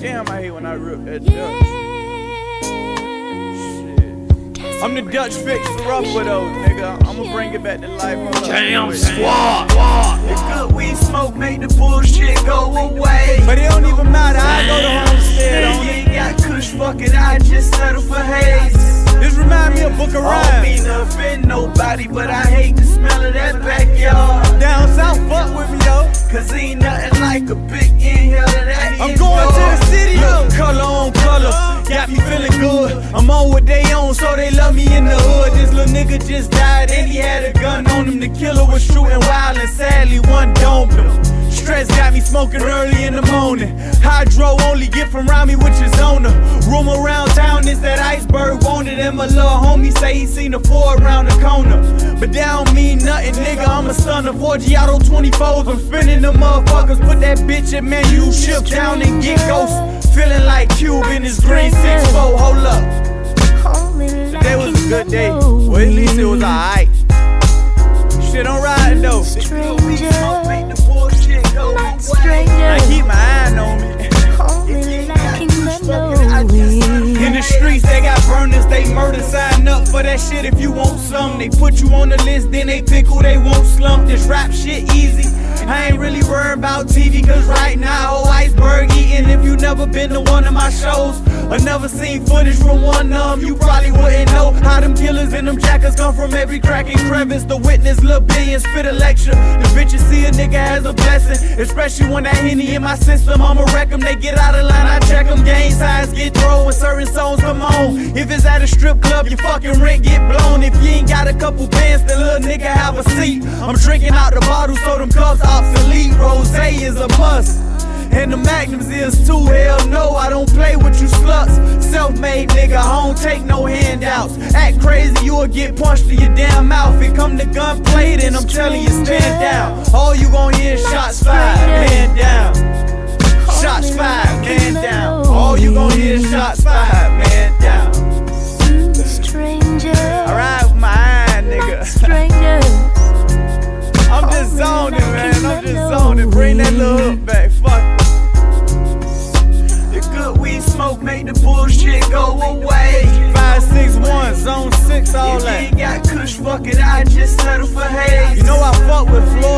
Damn, I hate when I rip that Dutch. Shit. I'm the Dutch fix for rough widows, nigga. I'ma bring it back to life. Hold up. Damn Wait. squad. The good weed smoke make the bullshit go away. But it don't even matter. I go to homestead Yeah, on you it. ain't got kush, fuck it, I just settle for haze. This remind me of Book of I don't mean to offend nobody, but I hate the smell of that backyard. Down south, fuck with me, yo. Cause ain't nothing like a big so they love me in the hood. This little nigga just died, and he had a gun on him. The killer was shooting wild, and sadly, one domed him. Stress got me smoking early in the morning. Hydro only get from Rami, which is owner. Room around town is that iceberg wanted, and my little homie say he seen a four around the corner. But that don't mean nothing, nigga. I'm a stunner. 4 Giotto 24s, I'm spinning the motherfuckers. Put that bitch in menu, shift down and get ghost. Feeling like Cube in his green 6-4. Hold up. The bullshit go away. I keep my eye for that shit if you want some. They put you on the list, then they pick who they won't slump. This rap shit easy. I ain't really worried about TV, cause right now, oh, iceberg eating. If you never been to one of my shows, or never seen footage from one of them, you probably wouldn't know how them killers and them jackers come from every crack and crevice. The witness, Lil Billion, spit a lecture. The bitches see a nigga as a blessing, especially when that henny in my system. I'ma wreck 'em, they get out of line, I check 'em. Game size get certain songs come on. If it's at a strip club, your fucking rent get blown. If you ain't got a couple bands, the little nigga have a seat. I'm drinking out the bottle, so them cups obsolete. Rose is a must. And the magnums is too. Hell no, I don't play with you sluts. Self made nigga, I don't take no handouts. Act crazy, you'll get punched to your damn mouth. It come to gunplay, then I'm telling you, stand down. All you gon' hear is shots fired, man down. Fuck it, I just settle for haze. You know I fuck with Florida